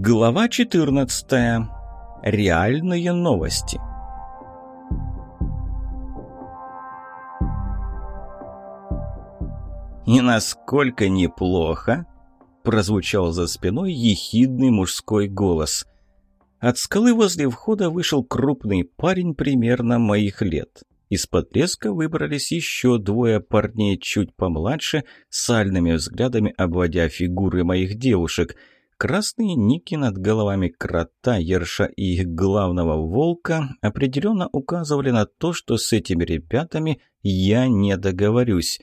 Глава 14. Реальные новости. «И насколько неплохо!» – прозвучал за спиной ехидный мужской голос. От скалы возле входа вышел крупный парень примерно моих лет. Из-под леска выбрались еще двое парней чуть помладше, сальными взглядами обводя фигуры моих девушек. Красные ники над головами крота, ерша и их главного волка определенно указывали на то, что с этими ребятами я не договорюсь.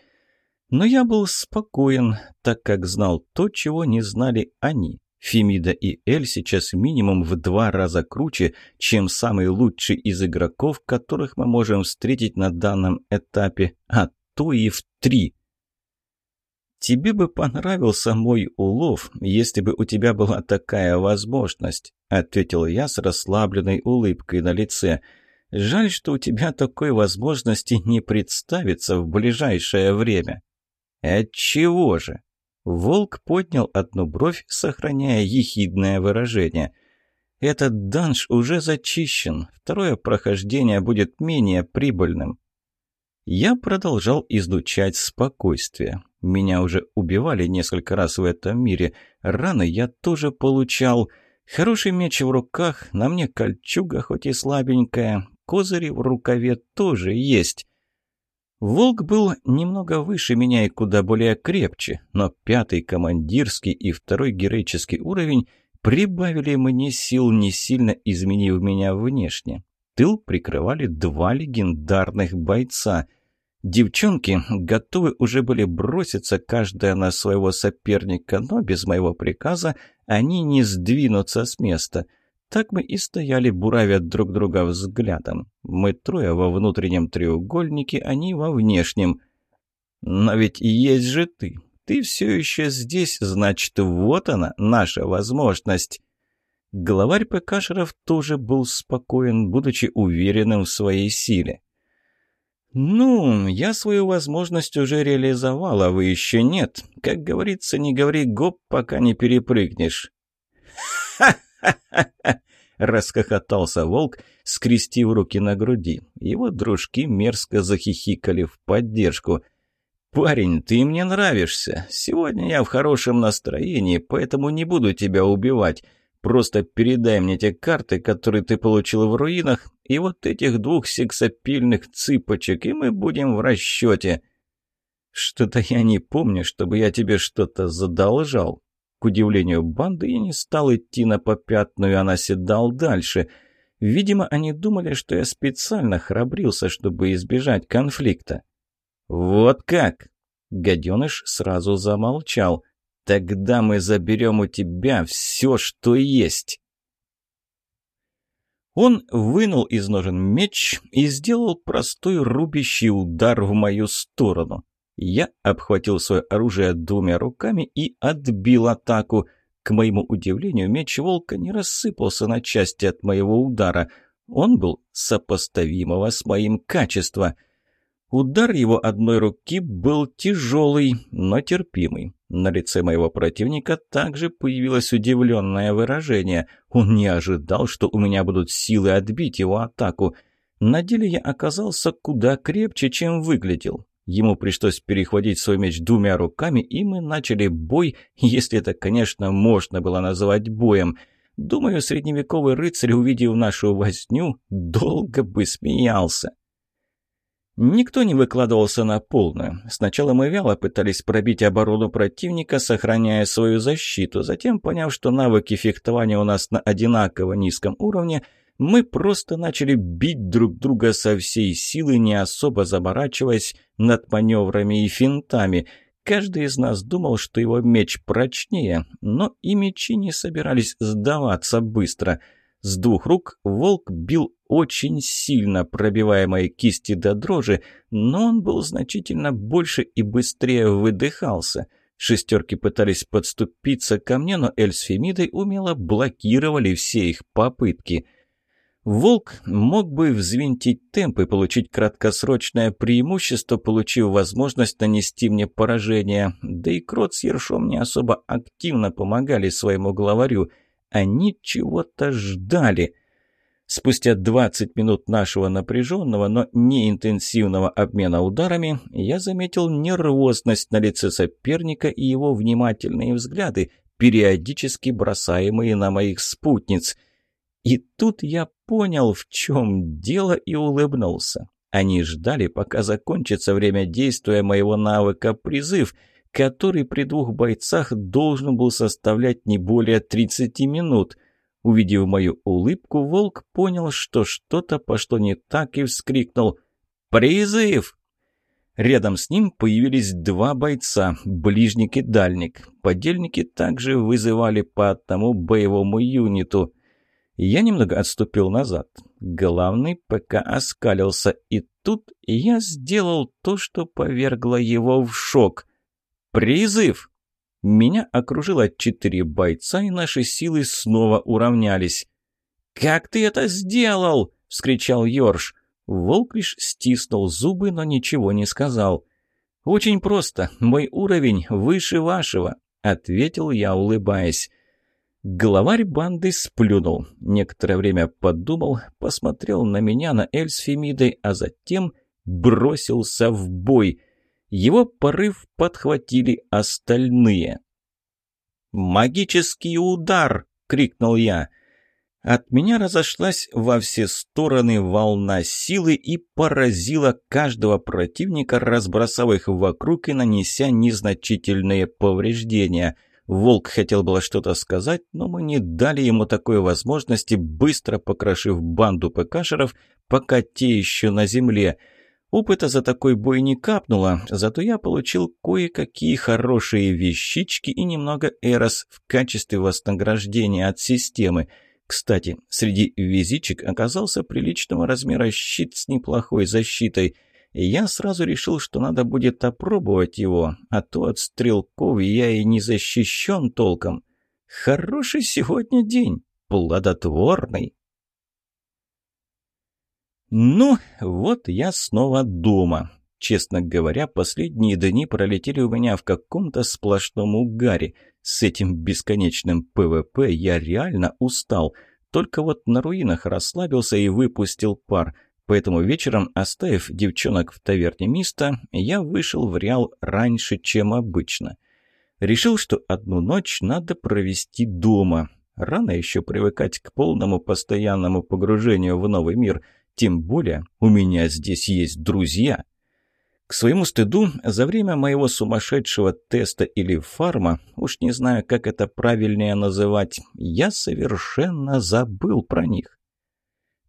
Но я был спокоен, так как знал то, чего не знали они. Фемида и Эль сейчас минимум в два раза круче, чем самый лучший из игроков, которых мы можем встретить на данном этапе, а то и в три. «Тебе бы понравился мой улов, если бы у тебя была такая возможность», ответил я с расслабленной улыбкой на лице. «Жаль, что у тебя такой возможности не представится в ближайшее время». «Отчего же?» Волк поднял одну бровь, сохраняя ехидное выражение. «Этот данж уже зачищен. Второе прохождение будет менее прибыльным». Я продолжал излучать спокойствие. Меня уже убивали несколько раз в этом мире. Раны я тоже получал. Хороший меч в руках, на мне кольчуга, хоть и слабенькая. Козыри в рукаве тоже есть. Волк был немного выше меня и куда более крепче, но пятый командирский и второй героический уровень прибавили мне сил, не сильно изменив меня внешне. Тыл прикрывали два легендарных бойца. Девчонки готовы уже были броситься каждая на своего соперника, но без моего приказа они не сдвинутся с места — так мы и стояли, буравя друг друга взглядом. Мы трое во внутреннем треугольнике, они во внешнем. Но ведь есть же ты. Ты все еще здесь, значит, вот она, наша возможность. Главарь Пекашеров тоже был спокоен, будучи уверенным в своей силе. «Ну, я свою возможность уже реализовал, а вы еще нет. Как говорится, не говори гоп, пока не перепрыгнешь». «Ха-ха-ха!» Расхохотался волк, скрестив руки на груди. Его дружки мерзко захихикали в поддержку. «Парень, ты мне нравишься. Сегодня я в хорошем настроении, поэтому не буду тебя убивать. Просто передай мне те карты, которые ты получил в руинах, и вот этих двух сексапильных цыпочек, и мы будем в расчете». «Что-то я не помню, чтобы я тебе что-то задолжал», к удивлению банды, я не стал идти на попятную, а наседал дальше. Видимо, они думали, что я специально храбрился, чтобы избежать конфликта. «Вот как!» Гаденыш сразу замолчал. «Тогда мы заберем у тебя все, что есть!» Он вынул из ножен меч и сделал простой рубящий удар в мою сторону. Я обхватил свое оружие двумя руками и отбил атаку. К моему удивлению, меч волка не рассыпался на части от моего удара. Он был сопоставимого с моим качества. Удар его одной руки был тяжелый, но терпимый. На лице моего противника также появилось удивленное выражение. Он не ожидал, что у меня будут силы отбить его атаку. На деле я оказался куда крепче, чем выглядел. Ему пришлось перехватить свой меч двумя руками, и мы начали бой, если это, конечно, можно было называть боем. Думаю, средневековый рыцарь, увидев нашу возню, долго бы смеялся. Никто не выкладывался на полную. Сначала мы вяло пытались пробить оборону противника, сохраняя свою защиту. Затем, поняв, что навыки фехтования у нас на одинаково низком уровне, мы просто начали бить друг друга со всей силы, не особо заморачиваясь над маневрами и финтами. Каждый из нас думал, что его меч прочнее, но и мечи не собирались сдаваться быстро. С двух рук волк бил очень сильно, пробивая мои кисти до дрожи, но он был значительно больше и быстрее выдыхался. Шестерки пытались подступиться ко мне, но Эль умело блокировали все их попытки — Волк мог бы взвинтить темп и получить краткосрочное преимущество, получив возможность нанести мне поражение. Да и Крот с Ершом не особо активно помогали своему главарю. Они чего-то ждали. Спустя 20 минут нашего напряженного, но не интенсивного обмена ударами, я заметил нервозность на лице соперника и его внимательные взгляды, периодически бросаемые на моих спутниц. И тут я понял, в чем дело, и улыбнулся. Они ждали, пока закончится время действия моего навыка «Призыв», который при двух бойцах должен был составлять не более 30 минут – Увидев мою улыбку, волк понял, что что-то пошло не так и вскрикнул «Призыв!». Рядом с ним появились два бойца, ближник и дальник. Подельники также вызывали по одному боевому юниту. Я немного отступил назад. Главный ПК оскалился, и тут я сделал то, что повергло его в шок. «Призыв!» Меня окружило четыре бойца, и наши силы снова уравнялись. «Как ты это сделал?» — вскричал Йорш. Волк лишь стиснул зубы, но ничего не сказал. «Очень просто. Мой уровень выше вашего», — ответил я, улыбаясь. Главарь банды сплюнул. Некоторое время подумал, посмотрел на меня, на Эль а затем бросился в бой. Его порыв подхватили остальные. «Магический удар!» — крикнул я. От меня разошлась во все стороны волна силы и поразила каждого противника, разбросав их вокруг и нанеся незначительные повреждения. Волк хотел было что-то сказать, но мы не дали ему такой возможности, быстро покрошив банду ПКшеров, пока те еще на земле — Опыта за такой бой не капнуло, зато я получил кое-какие хорошие вещички и немного эрос в качестве вознаграждения от системы. Кстати, среди визичек оказался приличного размера щит с неплохой защитой. И я сразу решил, что надо будет опробовать его, а то от стрелков я и не защищен толком. Хороший сегодня день, плодотворный. Ну, вот я снова дома. Честно говоря, последние дни пролетели у меня в каком-то сплошном угаре. С этим бесконечным ПВП я реально устал. Только вот на руинах расслабился и выпустил пар. Поэтому вечером, оставив девчонок в таверне Миста, я вышел в Реал раньше, чем обычно. Решил, что одну ночь надо провести дома. Рано еще привыкать к полному постоянному погружению в новый мир – тем более у меня здесь есть друзья. К своему стыду, за время моего сумасшедшего теста или фарма, уж не знаю, как это правильнее называть, я совершенно забыл про них.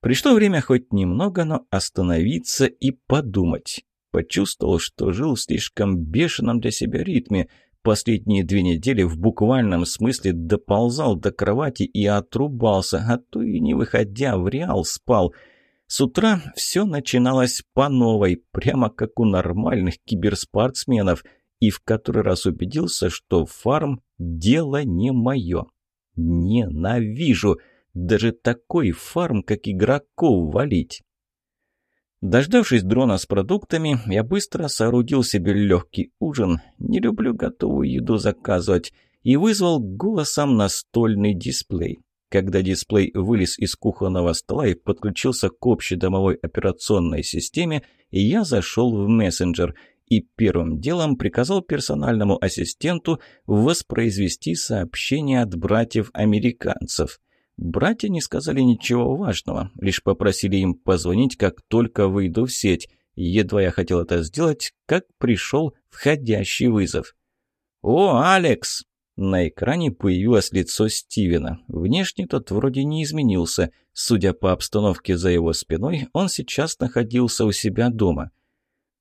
Пришло время хоть немного, но остановиться и подумать. Почувствовал, что жил в слишком бешеном для себя ритме. Последние две недели в буквальном смысле доползал до кровати и отрубался, а то и не выходя в реал спал – с утра все начиналось по новой, прямо как у нормальных киберспортсменов, и в который раз убедился, что фарм – дело не мое. Ненавижу даже такой фарм, как игроков, валить. Дождавшись дрона с продуктами, я быстро соорудил себе легкий ужин, не люблю готовую еду заказывать, и вызвал голосом настольный дисплей. Когда дисплей вылез из кухонного стола и подключился к общей домовой операционной системе, я зашел в мессенджер и первым делом приказал персональному ассистенту воспроизвести сообщение от братьев-американцев. Братья не сказали ничего важного, лишь попросили им позвонить, как только выйду в сеть. Едва я хотел это сделать, как пришел входящий вызов. «О, Алекс!» На экране появилось лицо Стивена. Внешне тот вроде не изменился. Судя по обстановке за его спиной, он сейчас находился у себя дома.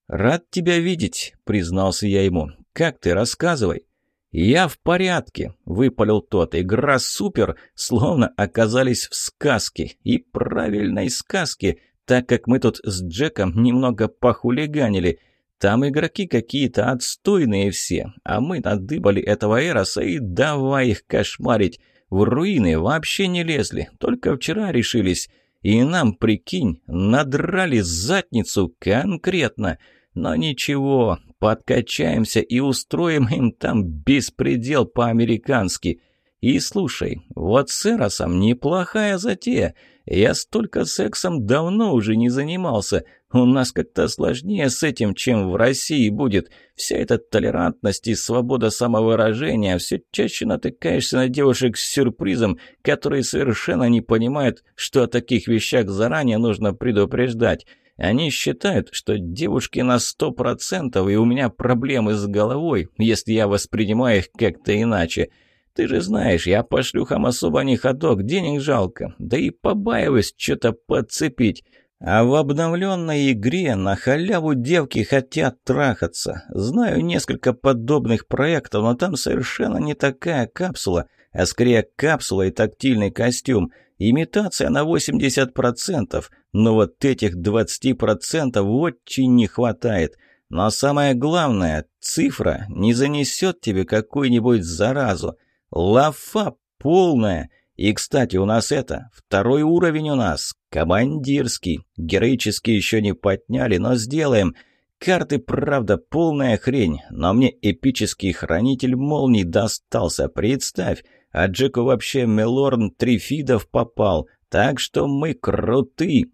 «Рад тебя видеть», — признался я ему. «Как ты? Рассказывай». «Я в порядке», — выпалил тот. «Игра супер, словно оказались в сказке. И правильной сказке, так как мы тут с Джеком немного похулиганили». Там игроки какие-то отстойные все, а мы надыбали этого Эроса и давай их кошмарить. В руины вообще не лезли, только вчера решились. И нам, прикинь, надрали задницу конкретно. Но ничего, подкачаемся и устроим им там беспредел по-американски. И слушай, вот с Эросом неплохая затея. Я столько сексом давно уже не занимался. У нас как-то сложнее с этим, чем в России будет. Вся эта толерантность и свобода самовыражения. Все чаще натыкаешься на девушек с сюрпризом, которые совершенно не понимают, что о таких вещах заранее нужно предупреждать. Они считают, что девушки на сто процентов, и у меня проблемы с головой, если я воспринимаю их как-то иначе. Ты же знаешь, я по шлюхам особо не ходок, денег жалко, да и побаиваюсь что-то подцепить. А в обновленной игре на халяву девки хотят трахаться. Знаю несколько подобных проектов, но там совершенно не такая капсула, а скорее капсула и тактильный костюм. Имитация на 80%, но вот этих 20% очень не хватает. Но самое главное, цифра не занесет тебе какую-нибудь заразу. Лафа полная. И, кстати, у нас это, второй уровень у нас, командирский. Героически еще не подняли, но сделаем. Карты, правда, полная хрень, но мне эпический хранитель молний достался, представь. А Джеку вообще Мелорн Трифидов попал, так что мы круты.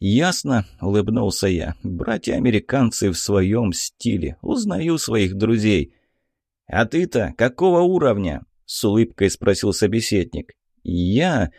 «Ясно», — улыбнулся я. «Братья-американцы в своем стиле. Узнаю своих друзей». «А ты-то какого уровня?» — с улыбкой спросил собеседник. «Я...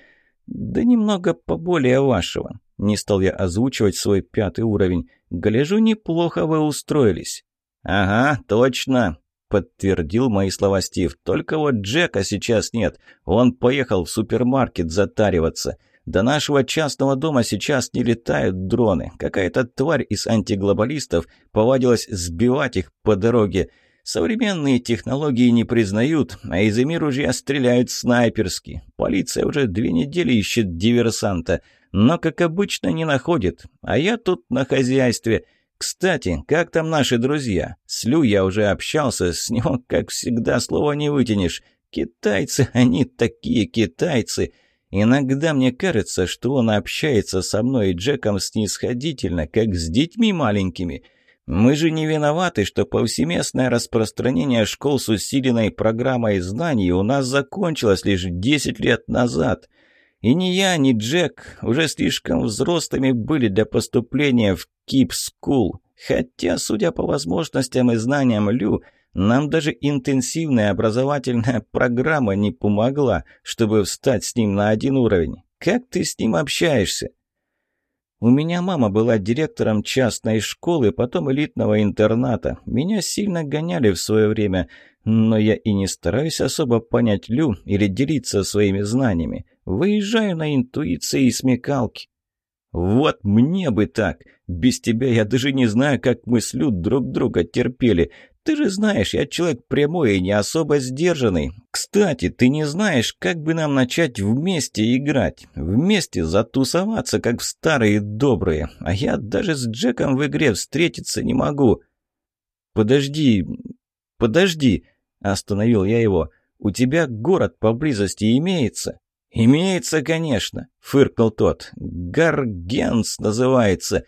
да немного поболее вашего». Не стал я озвучивать свой пятый уровень. «Гляжу, неплохо вы устроились». «Ага, точно», — подтвердил мои слова Стив. «Только вот Джека сейчас нет. Он поехал в супермаркет затариваться». До нашего частного дома сейчас не летают дроны. Какая-то тварь из антиглобалистов повадилась сбивать их по дороге. Современные технологии не признают, а из ружья стреляют снайперски. Полиция уже две недели ищет диверсанта, но, как обычно, не находит. А я тут на хозяйстве. Кстати, как там наши друзья? С Лю я уже общался, с него, как всегда, слова не вытянешь. Китайцы, они такие китайцы. Иногда мне кажется, что он общается со мной и Джеком снисходительно, как с детьми маленькими. Мы же не виноваты, что повсеместное распространение школ с усиленной программой знаний у нас закончилось лишь 10 лет назад. И ни я, ни Джек уже слишком взрослыми были для поступления в Кип Скул. Хотя, судя по возможностям и знаниям Лю, нам даже интенсивная образовательная программа не помогла, чтобы встать с ним на один уровень. Как ты с ним общаешься? У меня мама была директором частной школы, потом элитного интерната. Меня сильно гоняли в свое время, но я и не стараюсь особо понять Лю или делиться своими знаниями. Выезжаю на интуиции и смекалки. Вот мне бы так. Без тебя я даже не знаю, как мы с Лю друг друга терпели. Ты же знаешь, я человек прямой и не особо сдержанный. Кстати, ты не знаешь, как бы нам начать вместе играть, вместе затусоваться, как в старые добрые. А я даже с Джеком в игре встретиться не могу. Подожди, подожди, остановил я его. У тебя город поблизости имеется? Имеется, конечно, фыркнул тот. Гаргенс называется.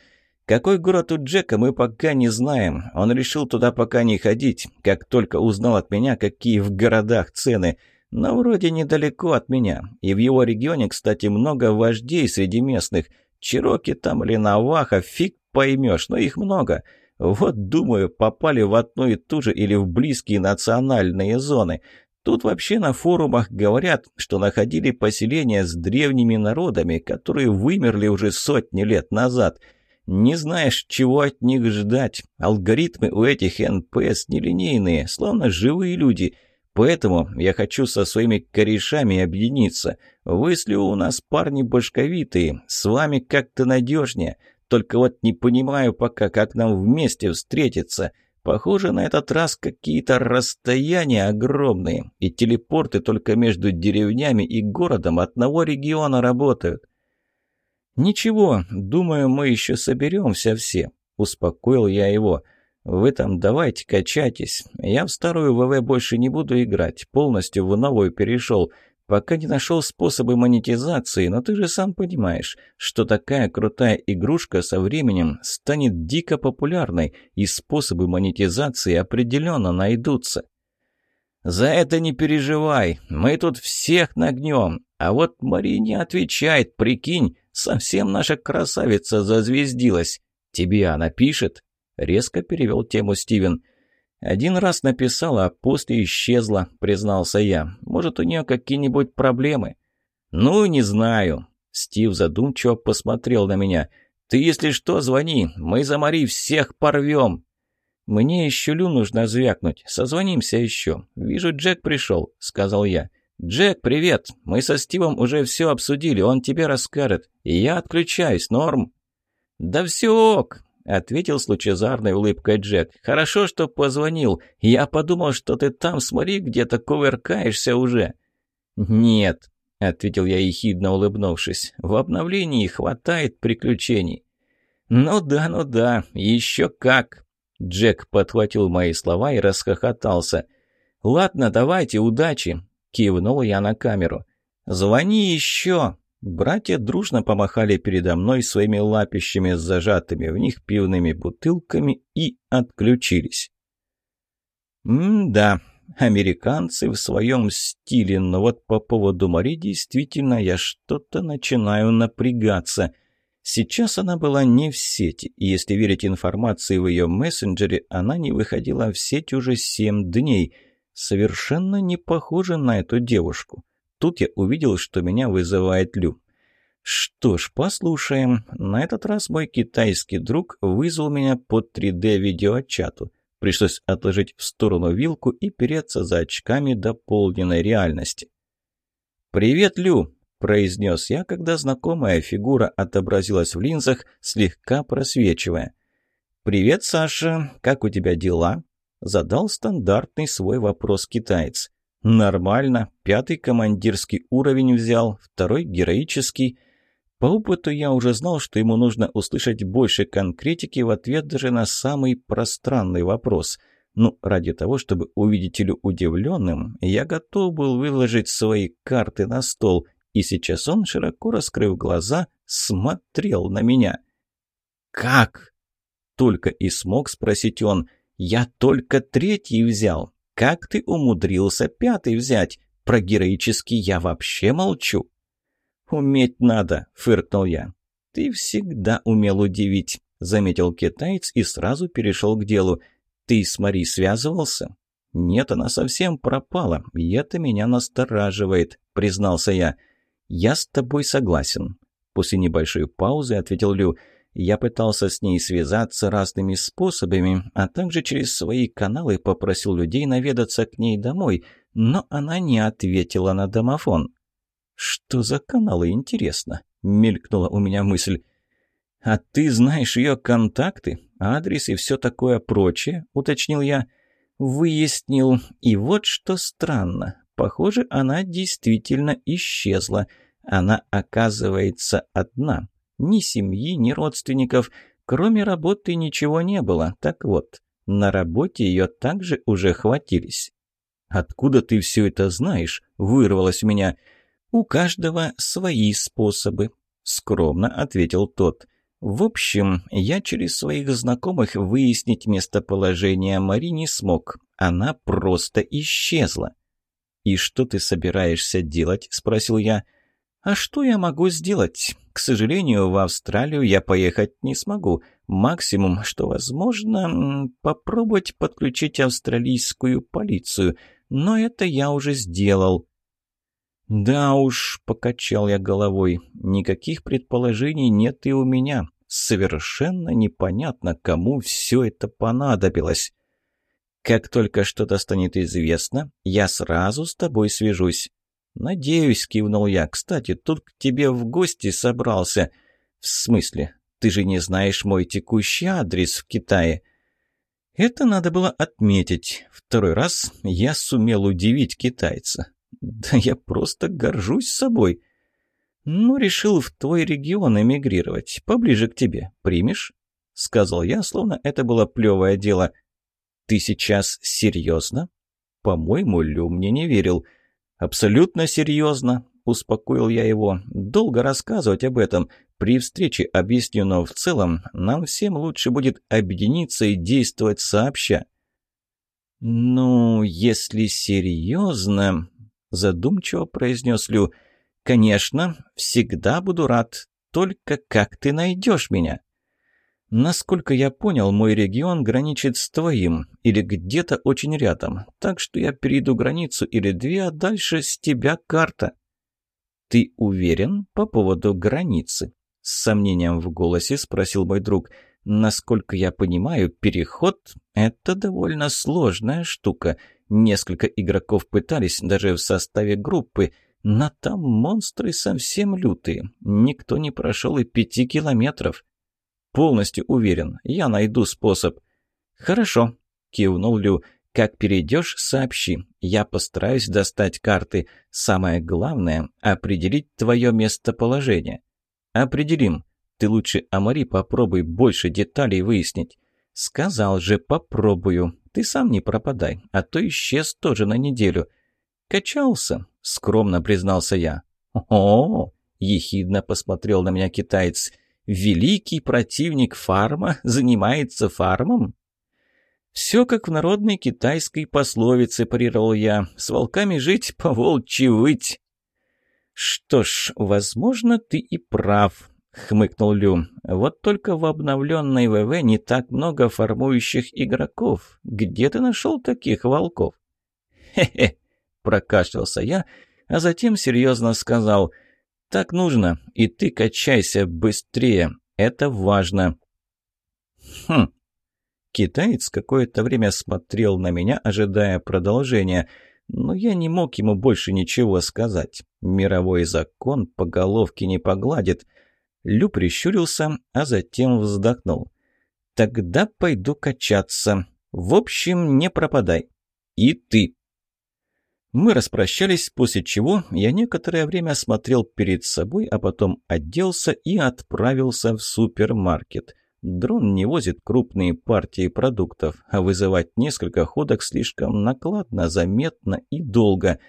Какой город у Джека, мы пока не знаем. Он решил туда пока не ходить, как только узнал от меня, какие в городах цены. Но вроде недалеко от меня. И в его регионе, кстати, много вождей среди местных. Чироки там или Наваха, фиг поймешь, но их много. Вот, думаю, попали в одну и ту же или в близкие национальные зоны. Тут вообще на форумах говорят, что находили поселения с древними народами, которые вымерли уже сотни лет назад – не знаешь, чего от них ждать. Алгоритмы у этих НПС нелинейные, словно живые люди. Поэтому я хочу со своими корешами объединиться. Вы с Лю у нас парни башковитые, с вами как-то надежнее. Только вот не понимаю пока, как нам вместе встретиться. Похоже, на этот раз какие-то расстояния огромные, и телепорты только между деревнями и городом одного региона работают. «Ничего, думаю, мы еще соберемся все», — успокоил я его. «Вы там давайте качайтесь. Я в старую ВВ больше не буду играть, полностью в новую перешел. Пока не нашел способы монетизации, но ты же сам понимаешь, что такая крутая игрушка со временем станет дико популярной, и способы монетизации определенно найдутся». «За это не переживай, мы тут всех нагнем. А вот Мари не отвечает, прикинь, совсем наша красавица зазвездилась. Тебе она пишет?» Резко перевел тему Стивен. «Один раз написала, а после исчезла», — признался я. «Может, у нее какие-нибудь проблемы?» «Ну, не знаю». Стив задумчиво посмотрел на меня. «Ты, если что, звони. Мы за Мари всех порвем». «Мне еще Лю нужно звякнуть. Созвонимся еще. Вижу, Джек пришел», — сказал я. «Джек, привет. Мы со Стивом уже все обсудили. Он тебе расскажет. И я отключаюсь. Норм?» «Да все ок», — ответил с лучезарной улыбкой Джек. «Хорошо, что позвонил. Я подумал, что ты там, смотри, где-то кувыркаешься уже». «Нет», — ответил я ехидно улыбнувшись. «В обновлении хватает приключений». «Ну да, ну да, еще как!» Джек подхватил мои слова и расхохотался. «Ладно, давайте, удачи!» — кивнул я на камеру. «Звони еще!» Братья дружно помахали передо мной своими лапищами с зажатыми в них пивными бутылками и отключились. М-да, американцы в своем стиле, но вот по поводу Мари действительно я что-то начинаю напрягаться. Сейчас она была не в сети, и если верить информации в ее мессенджере, она не выходила в сеть уже семь дней. Совершенно не похожа на эту девушку. Тут я увидел, что меня вызывает Лю. Что ж, послушаем. На этот раз мой китайский друг вызвал меня по 3D-видеочату. Пришлось отложить в сторону вилку и переться за очками дополненной реальности. «Привет, Лю!» – произнес я, когда знакомая фигура отобразилась в линзах, слегка просвечивая. «Привет, Саша! Как у тебя дела?» – задал стандартный свой вопрос китаец. «Нормально. Пятый командирский уровень взял, второй героический. По опыту я уже знал, что ему нужно услышать больше конкретики в ответ даже на самый пространный вопрос. Ну, ради того, чтобы увидеть Илю удивленным, я готов был выложить свои карты на стол, и сейчас он, широко раскрыв глаза, смотрел на меня. «Как?» — только и смог спросить он. «Я только третий взял. Как ты умудрился пятый взять? Про героический я вообще молчу». «Уметь надо», — фыркнул я. «Ты всегда умел удивить», — заметил китаец и сразу перешел к делу. «Ты с Мари связывался?» «Нет, она совсем пропала, и это меня настораживает», — признался я. «Я с тобой согласен». После небольшой паузы ответил Лю. «Я пытался с ней связаться разными способами, а также через свои каналы попросил людей наведаться к ней домой, но она не ответила на домофон». «Что за каналы, интересно?» — мелькнула у меня мысль. «А ты знаешь ее контакты, адрес и все такое прочее?» — уточнил я. «Выяснил. И вот что странно. Похоже, она действительно исчезла. Она, оказывается, одна. Ни семьи, ни родственников. Кроме работы ничего не было. Так вот, на работе ее также уже хватились». «Откуда ты все это знаешь?» — вырвалось у меня. «У каждого свои способы», — скромно ответил тот. «В общем, я через своих знакомых выяснить местоположение Мари не смог. Она просто исчезла». «И что ты собираешься делать?» — спросил я. «А что я могу сделать? К сожалению, в Австралию я поехать не смогу. Максимум, что возможно, попробовать подключить австралийскую полицию. Но это я уже сделал». «Да уж», — покачал я головой, — «никаких предположений нет и у меня. Совершенно непонятно, кому все это понадобилось. Как только что-то станет известно, я сразу с тобой свяжусь». «Надеюсь», — кивнул я. «Кстати, тут к тебе в гости собрался». «В смысле? Ты же не знаешь мой текущий адрес в Китае?» Это надо было отметить. Второй раз я сумел удивить китайца. Да я просто горжусь собой. Ну, решил в твой регион эмигрировать, поближе к тебе. Примешь? Сказал я, словно это было плевое дело. Ты сейчас серьезно? По-моему, Лю мне не верил. Абсолютно серьезно, успокоил я его. Долго рассказывать об этом. При встрече объясню, но в целом нам всем лучше будет объединиться и действовать сообща. «Ну, если серьезно...» — задумчиво произнес Лю. «Конечно, всегда буду рад. Только как ты найдешь меня?» Насколько я понял, мой регион граничит с твоим, или где-то очень рядом, так что я перейду границу или две, а дальше с тебя карта. Ты уверен по поводу границы? С сомнением в голосе спросил мой друг. Насколько я понимаю, переход — это довольно сложная штука. Несколько игроков пытались даже в составе группы, но там монстры совсем лютые. Никто не прошел и пяти километров. Полностью уверен. Я найду способ». «Хорошо», — кивнул Лю. «Как перейдешь, сообщи. Я постараюсь достать карты. Самое главное — определить твое местоположение». «Определим. Ты лучше Амари попробуй больше деталей выяснить». «Сказал же, попробую. Ты сам не пропадай, а то исчез тоже на неделю». «Качался», — скромно признался я. «О-о-о!» — ехидно посмотрел на меня китаец великий противник фарма занимается фармом? «Все как в народной китайской пословице», — парировал я. «С волками жить, по волчьи выть». «Что ж, возможно, ты и прав», — хмыкнул Лю. «Вот только в обновленной ВВ не так много формующих игроков. Где ты нашел таких волков?» «Хе-хе», — прокашлялся я, а затем серьезно сказал — так нужно, и ты качайся быстрее. Это важно. Хм. Китаец какое-то время смотрел на меня, ожидая продолжения, но я не мог ему больше ничего сказать. Мировой закон по головке не погладит. Лю прищурился, а затем вздохнул. «Тогда пойду качаться. В общем, не пропадай. И ты». Мы распрощались, после чего я некоторое время смотрел перед собой, а потом оделся и отправился в супермаркет. Дрон не возит крупные партии продуктов, а вызывать несколько ходок слишком накладно, заметно и долго.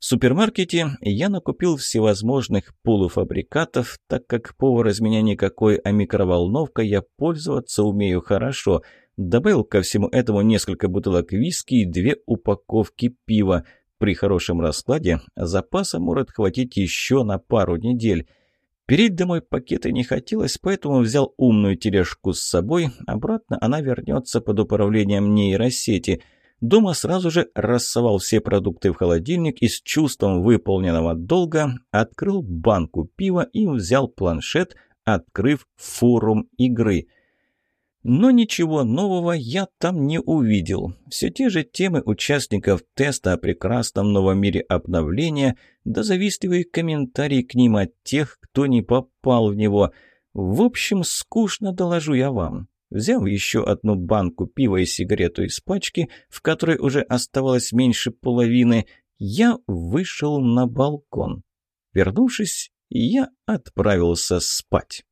В супермаркете я накупил всевозможных полуфабрикатов, так как повар из меня никакой, а микроволновкой я пользоваться умею хорошо. Добавил ко всему этому несколько бутылок виски и две упаковки пива – при хорошем раскладе запаса может хватить еще на пару недель. Переть домой пакеты не хотелось, поэтому взял умную тележку с собой. Обратно она вернется под управлением нейросети. Дома сразу же рассовал все продукты в холодильник и с чувством выполненного долга открыл банку пива и взял планшет, открыв форум игры – но ничего нового я там не увидел. Все те же темы участников теста о прекрасном новом мире обновления, да завистливые комментарии к ним от тех, кто не попал в него. В общем, скучно доложу я вам. Взяв еще одну банку пива и сигарету из пачки, в которой уже оставалось меньше половины, я вышел на балкон. Вернувшись, я отправился спать.